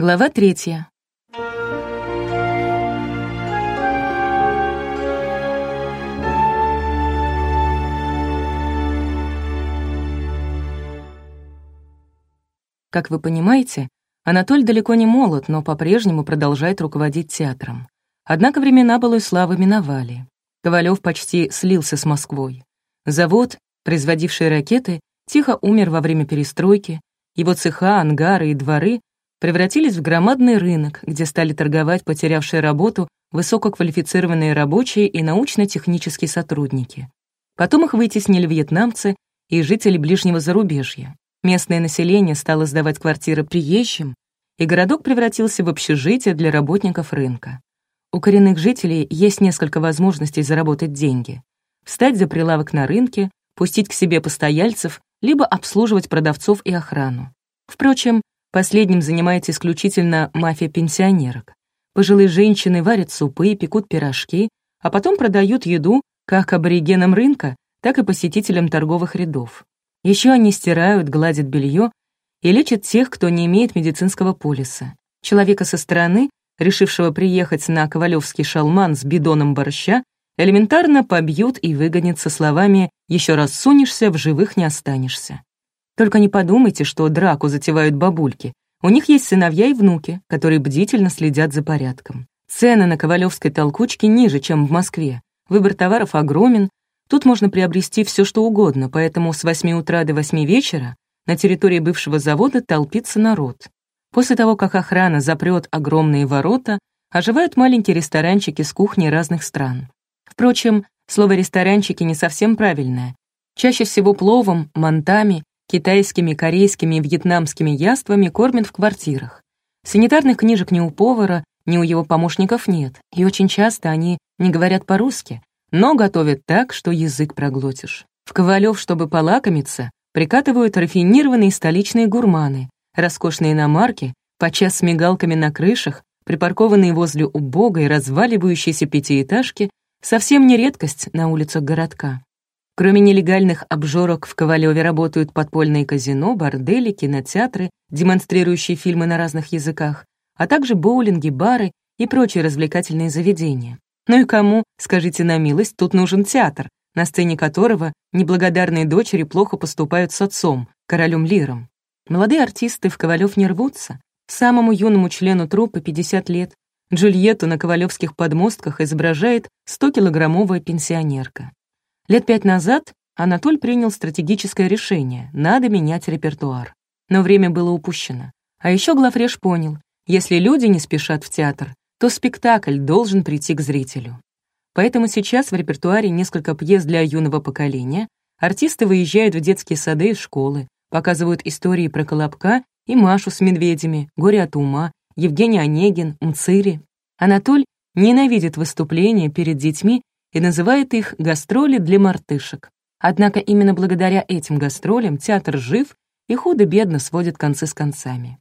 Глава третья. Как вы понимаете, Анатоль далеко не молод, но по-прежнему продолжает руководить театром. Однако времена былой славы миновали. Ковалев почти слился с Москвой. Завод, производивший ракеты, тихо умер во время перестройки, его цеха, ангары и дворы превратились в громадный рынок, где стали торговать потерявшие работу высококвалифицированные рабочие и научно-технические сотрудники. Потом их вытеснили вьетнамцы и жители ближнего зарубежья. Местное население стало сдавать квартиры приезжим, и городок превратился в общежитие для работников рынка. У коренных жителей есть несколько возможностей заработать деньги. Встать за прилавок на рынке, пустить к себе постояльцев, либо обслуживать продавцов и охрану. Впрочем, Последним занимается исключительно мафия пенсионерок. Пожилые женщины варят супы и пекут пирожки, а потом продают еду как аборигенам рынка, так и посетителям торговых рядов. Еще они стирают, гладят белье и лечат тех, кто не имеет медицинского полиса. Человека со стороны, решившего приехать на Ковалевский шалман с бидоном борща, элементарно побьют и выгонят со словами «еще раз сунешься, в живых не останешься». Только не подумайте, что драку затевают бабульки. У них есть сыновья и внуки, которые бдительно следят за порядком. Цены на Ковалевской толкучке ниже, чем в Москве. Выбор товаров огромен. Тут можно приобрести все, что угодно, поэтому с 8 утра до 8 вечера на территории бывшего завода толпится народ. После того, как охрана запрет огромные ворота, оживают маленькие ресторанчики с кухней разных стран. Впрочем, слово «ресторанчики» не совсем правильное. Чаще всего пловом, мантами Китайскими, корейскими и вьетнамскими яствами кормят в квартирах. Санитарных книжек ни у повара, ни у его помощников нет, и очень часто они не говорят по-русски, но готовят так, что язык проглотишь. В Ковалев, чтобы полакомиться, прикатывают рафинированные столичные гурманы, роскошные иномарки, подчас с мигалками на крышах, припаркованные возле убогой, разваливающейся пятиэтажки, совсем не редкость на улицах городка. Кроме нелегальных обжорок в Ковалеве работают подпольные казино, бордели, кинотеатры, демонстрирующие фильмы на разных языках, а также боулинги, бары и прочие развлекательные заведения. Ну и кому, скажите на милость, тут нужен театр, на сцене которого неблагодарные дочери плохо поступают с отцом, королем Лиром. Молодые артисты в Ковалев не рвутся. Самому юному члену труппы 50 лет. Джульетту на ковалевских подмостках изображает 100-килограммовая пенсионерка. Лет пять назад Анатоль принял стратегическое решение — надо менять репертуар. Но время было упущено. А еще Глафреш понял, если люди не спешат в театр, то спектакль должен прийти к зрителю. Поэтому сейчас в репертуаре несколько пьес для юного поколения, артисты выезжают в детские сады и школы, показывают истории про Колобка и Машу с медведями, Горе от ума, Евгений Онегин, Мцири. Анатоль ненавидит выступления перед детьми и называет их «гастроли для мартышек». Однако именно благодаря этим гастролям театр жив и худо-бедно сводит концы с концами.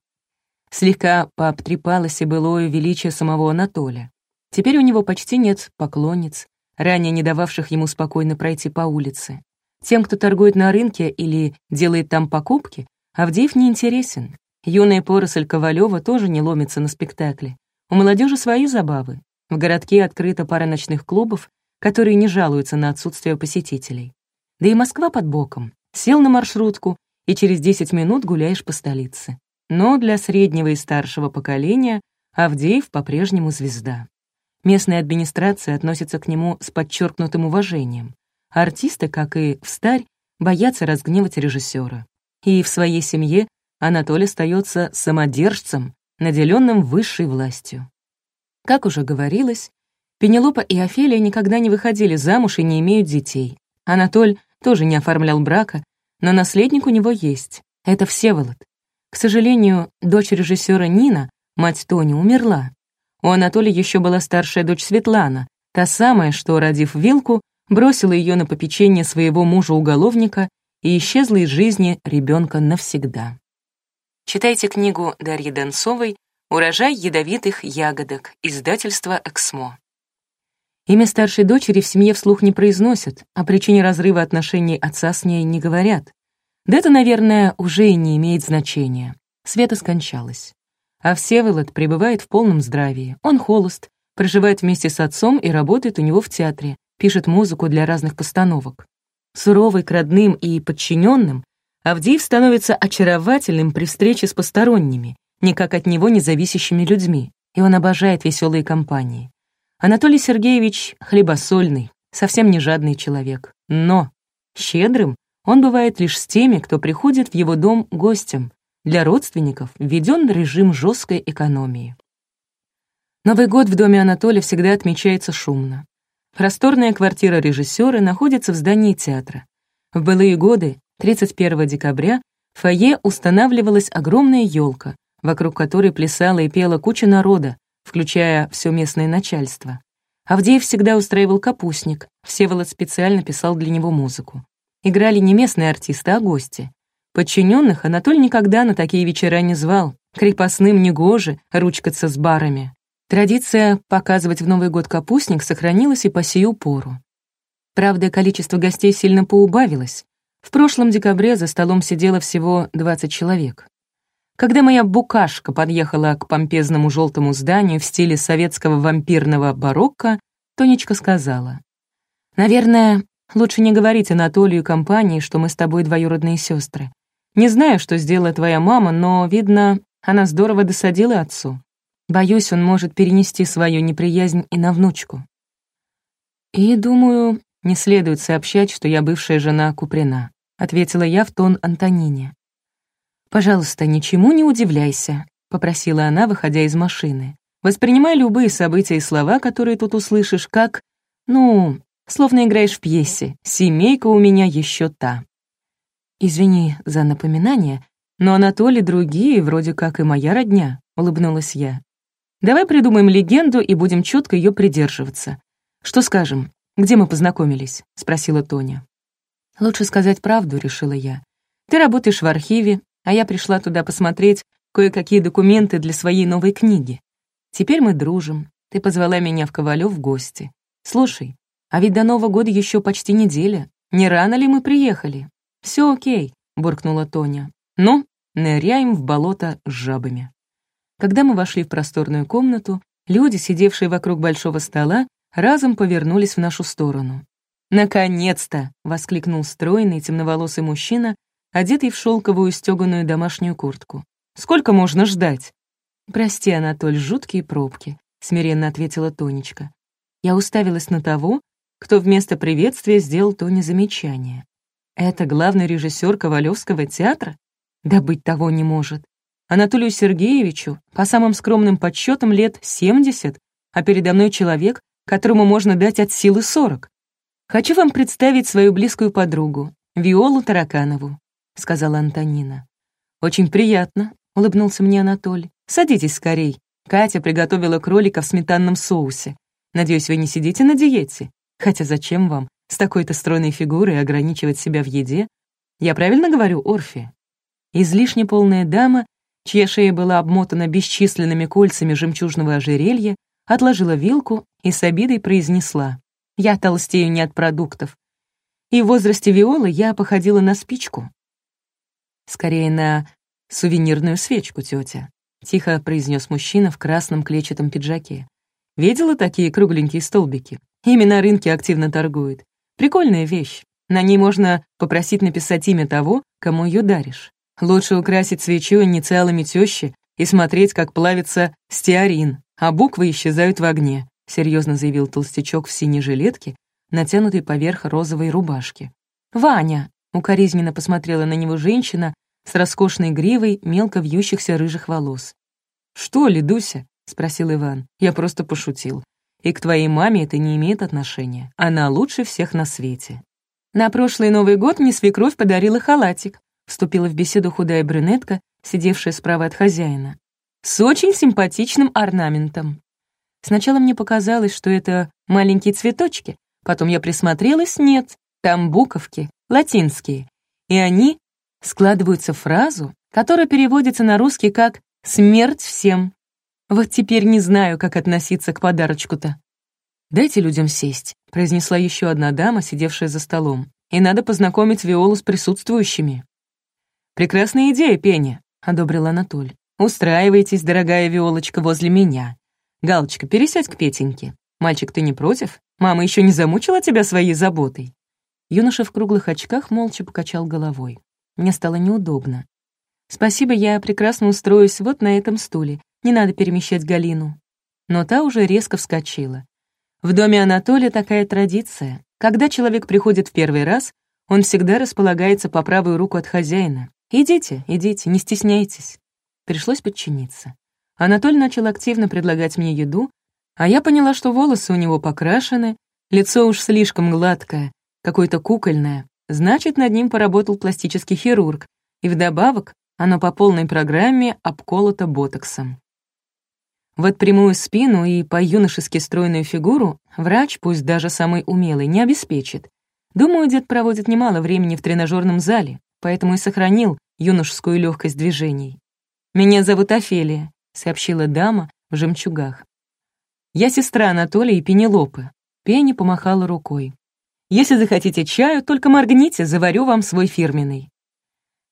Слегка пообтрепалось и былое величие самого Анатолия. Теперь у него почти нет поклонниц, ранее не дававших ему спокойно пройти по улице. Тем, кто торгует на рынке или делает там покупки, Авдеев не интересен. Юная поросль Ковалева тоже не ломится на спектакле. У молодежи свои забавы. В городке открыта пара ночных клубов, которые не жалуются на отсутствие посетителей. Да и Москва под боком. Сел на маршрутку, и через 10 минут гуляешь по столице. Но для среднего и старшего поколения Авдеев по-прежнему звезда. Местная администрация относится к нему с подчеркнутым уважением. Артисты, как и в старь, боятся разгневать режиссера. И в своей семье Анатолий остается самодержцем, наделенным высшей властью. Как уже говорилось, Пенелопа и Офелия никогда не выходили замуж и не имеют детей. Анатоль тоже не оформлял брака, но наследник у него есть. Это Всеволод. К сожалению, дочь режиссера Нина, мать Тони, умерла. У Анатолия еще была старшая дочь Светлана, та самая, что, родив Вилку, бросила ее на попечение своего мужа-уголовника и исчезла из жизни ребенка навсегда. Читайте книгу Дарьи Донцовой «Урожай ядовитых ягодок», издательство «Эксмо». Имя старшей дочери в семье вслух не произносят, о причине разрыва отношений отца с ней не говорят. Да это, наверное, уже и не имеет значения. Света скончалась. А Всеволод пребывает в полном здравии. Он холост, проживает вместе с отцом и работает у него в театре, пишет музыку для разных постановок. Суровый к родным и подчиненным, Авдеев становится очаровательным при встрече с посторонними, никак от него не зависящими людьми, и он обожает веселые компании. Анатолий Сергеевич хлебосольный, совсем не жадный человек, но щедрым он бывает лишь с теми, кто приходит в его дом гостем. Для родственников введен режим жесткой экономии. Новый год в доме Анатолия всегда отмечается шумно. Просторная квартира режиссера находится в здании театра. В былые годы, 31 декабря, в фойе устанавливалась огромная елка, вокруг которой плясала и пела куча народа, включая все местное начальство. Авдеев всегда устраивал капустник, Всеволод специально писал для него музыку. Играли не местные артисты, а гости. Подчиненных Анатолий никогда на такие вечера не звал, крепостным негоже ручкаться с барами. Традиция показывать в Новый год капустник сохранилась и по сию пору. Правда, количество гостей сильно поубавилось. В прошлом декабре за столом сидело всего 20 человек. Когда моя букашка подъехала к помпезному желтому зданию в стиле советского вампирного барокко, Тонечка сказала, «Наверное, лучше не говорить Анатолию и компании, что мы с тобой двоюродные сестры. Не знаю, что сделала твоя мама, но, видно, она здорово досадила отцу. Боюсь, он может перенести свою неприязнь и на внучку. И, думаю, не следует сообщать, что я бывшая жена Куприна, ответила я в тон Антонине. «Пожалуйста, ничему не удивляйся», — попросила она, выходя из машины. «Воспринимай любые события и слова, которые тут услышишь, как, ну, словно играешь в пьесе «Семейка у меня еще та». «Извини за напоминание, но Анатолий другие, вроде как и моя родня», — улыбнулась я. Давай придумаем легенду и будем четко ее придерживаться. Что скажем, где мы познакомились?» — спросила Тоня. «Лучше сказать правду», — решила я. «Ты работаешь в архиве, а я пришла туда посмотреть кое-какие документы для своей новой книги. Теперь мы дружим. Ты позвала меня в Ковалев в гости. Слушай, а ведь до Нового года еще почти неделя. Не рано ли мы приехали?» Все окей», — буркнула Тоня. «Ну, ныряем в болото с жабами». Когда мы вошли в просторную комнату, люди, сидевшие вокруг большого стола, разом повернулись в нашу сторону. «Наконец-то!» — воскликнул стройный темноволосый мужчина, одетый в шелковую стеганую домашнюю куртку. «Сколько можно ждать?» «Прости, Анатоль, жуткие пробки», — смиренно ответила Тонечка. Я уставилась на того, кто вместо приветствия сделал Тоне замечание. «Это главный режиссер Ковалевского театра? Да быть того не может. Анатолию Сергеевичу, по самым скромным подсчетам, лет 70, а передо мной человек, которому можно дать от силы 40. «Хочу вам представить свою близкую подругу, Виолу Тараканову», — сказала Антонина. «Очень приятно», — улыбнулся мне Анатолий. «Садитесь скорей. Катя приготовила кролика в сметанном соусе. Надеюсь, вы не сидите на диете? Хотя зачем вам с такой-то стройной фигурой ограничивать себя в еде? Я правильно говорю, Орфи?» Излишне полная дама чья шея была обмотана бесчисленными кольцами жемчужного ожерелья, отложила вилку и с обидой произнесла. «Я толстею не от продуктов. И в возрасте Виолы я походила на спичку». «Скорее на сувенирную свечку, тетя», — тихо произнес мужчина в красном клетчатом пиджаке. «Видела такие кругленькие столбики? Ими на рынке активно торгуют. Прикольная вещь. На ней можно попросить написать имя того, кому ее даришь. Лучше украсить свечу инициалами тещи и смотреть, как плавится стеарин, а буквы исчезают в огне», — серьезно заявил толстячок в синей жилетке, натянутой поверх розовой рубашки. «Ваня!» — укоризненно посмотрела на него женщина с роскошной гривой мелко вьющихся рыжих волос. «Что ли, Дуся?» — спросил Иван. «Я просто пошутил. И к твоей маме это не имеет отношения. Она лучше всех на свете». На прошлый Новый год мне свекровь подарила халатик. Вступила в беседу худая брюнетка, сидевшая справа от хозяина. С очень симпатичным орнаментом. Сначала мне показалось, что это маленькие цветочки, потом я присмотрелась, нет, там буковки, латинские, и они складываются в фразу, которая переводится на русский как «смерть всем». Вот теперь не знаю, как относиться к подарочку-то. «Дайте людям сесть», — произнесла еще одна дама, сидевшая за столом. «И надо познакомить Виолу с присутствующими». «Прекрасная идея, Пеня», — одобрил Анатоль. Устраивайтесь, дорогая Виолочка, возле меня. Галочка, пересядь к Петеньке. Мальчик, ты не против? Мама еще не замучила тебя своей заботой?» Юноша в круглых очках молча покачал головой. Мне стало неудобно. «Спасибо, я прекрасно устроюсь вот на этом стуле. Не надо перемещать Галину». Но та уже резко вскочила. В доме Анатолия такая традиция. Когда человек приходит в первый раз, он всегда располагается по правую руку от хозяина. «Идите, идите, не стесняйтесь». Пришлось подчиниться. Анатолий начал активно предлагать мне еду, а я поняла, что волосы у него покрашены, лицо уж слишком гладкое, какое-то кукольное. Значит, над ним поработал пластический хирург, и вдобавок оно по полной программе обколото ботоксом. Вот прямую спину и по-юношески стройную фигуру врач, пусть даже самый умелый, не обеспечит. Думаю, дед проводит немало времени в тренажерном зале, поэтому и сохранил юношескую легкость движений. «Меня зовут Офелия», — сообщила дама в жемчугах. «Я сестра Анатолия и Пенелопы». Пенни помахала рукой. «Если захотите чаю, только моргните, заварю вам свой фирменный».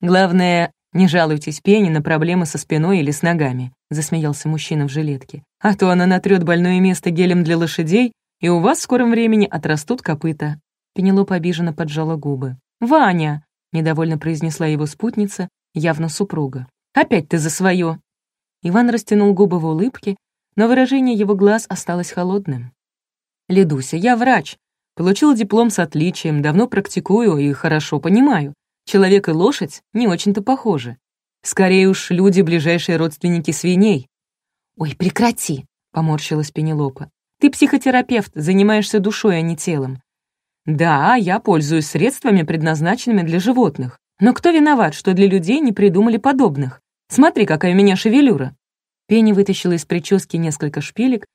Главное, не жалуйтесь Пенни на проблемы со спиной или с ногами. — засмеялся мужчина в жилетке. «А то она натрёт больное место гелем для лошадей, и у вас в скором времени отрастут копыта». Пенелопа обиженно поджала губы. «Ваня!» — недовольно произнесла его спутница, явно супруга. «Опять ты за своё!» Иван растянул губы в улыбке, но выражение его глаз осталось холодным. «Ледуся, я врач. Получил диплом с отличием, давно практикую и хорошо понимаю. Человек и лошадь не очень-то похожи. Скорее уж, люди — ближайшие родственники свиней». «Ой, прекрати!» — поморщилась Пенелопа. «Ты психотерапевт, занимаешься душой, а не телом». «Да, я пользуюсь средствами, предназначенными для животных. Но кто виноват, что для людей не придумали подобных? Смотри, какая у меня шевелюра». Пенни вытащила из прически несколько шпилек,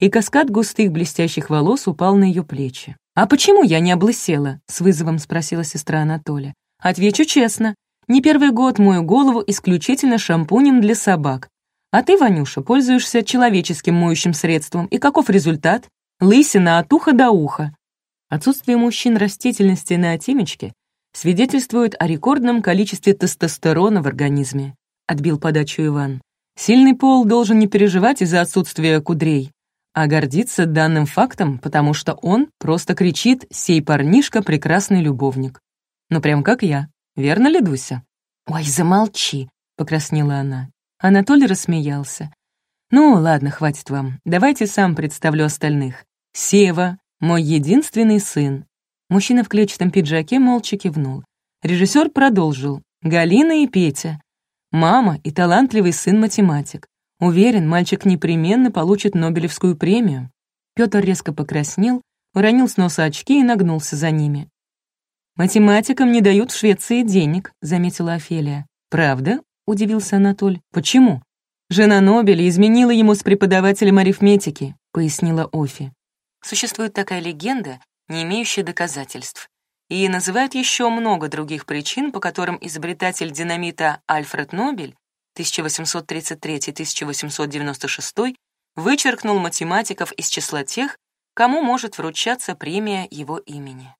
и каскад густых блестящих волос упал на ее плечи. «А почему я не облысела?» — с вызовом спросила сестра Анатолия. «Отвечу честно. Не первый год мою голову исключительно шампунем для собак. А ты, Ванюша, пользуешься человеческим моющим средством. И каков результат? Лысина от уха до уха. Отсутствие мужчин растительности на темечке свидетельствует о рекордном количестве тестостерона в организме, отбил подачу Иван. Сильный пол должен не переживать из-за отсутствия кудрей, а гордиться данным фактом, потому что он просто кричит «сей парнишка прекрасный любовник». Ну прям как я. Верно ли, Дуся?» «Ой, замолчи», — покраснела она. Анатолий рассмеялся. «Ну, ладно, хватит вам. Давайте сам представлю остальных. Сева, мой единственный сын». Мужчина в клетчатом пиджаке молча кивнул. Режиссер продолжил. «Галина и Петя. Мама и талантливый сын-математик. Уверен, мальчик непременно получит Нобелевскую премию». Петр резко покраснел, уронил с носа очки и нагнулся за ними. «Математикам не дают в Швеции денег», — заметила Офелия. «Правда?» — удивился Анатоль. «Почему?» «Жена Нобеля изменила ему с преподавателем арифметики», — пояснила Офи. Существует такая легенда, не имеющая доказательств. И называют еще много других причин, по которым изобретатель динамита Альфред Нобель 1833-1896 вычеркнул математиков из числа тех, кому может вручаться премия его имени.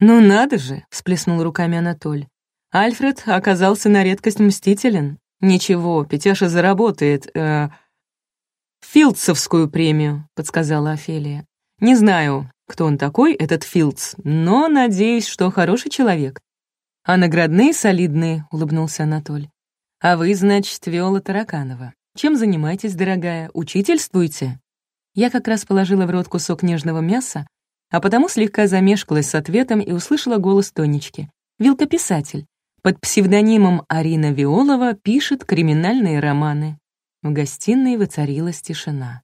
«Ну надо же!» — всплеснул руками Анатоль. «Альфред оказался на редкость мстителен. Ничего, Петяша заработает, э, Филдсовскую премию», — подсказала Офелия. «Не знаю, кто он такой, этот Филдс, но надеюсь, что хороший человек». «А наградные солидные», — улыбнулся Анатоль. «А вы, значит, Виола Тараканова. Чем занимаетесь, дорогая? Учительствуете?» Я как раз положила в рот кусок нежного мяса, а потому слегка замешкалась с ответом и услышала голос Тонечки. Вилка-писатель. Под псевдонимом Арина Виолова пишет криминальные романы. В гостиной воцарилась тишина.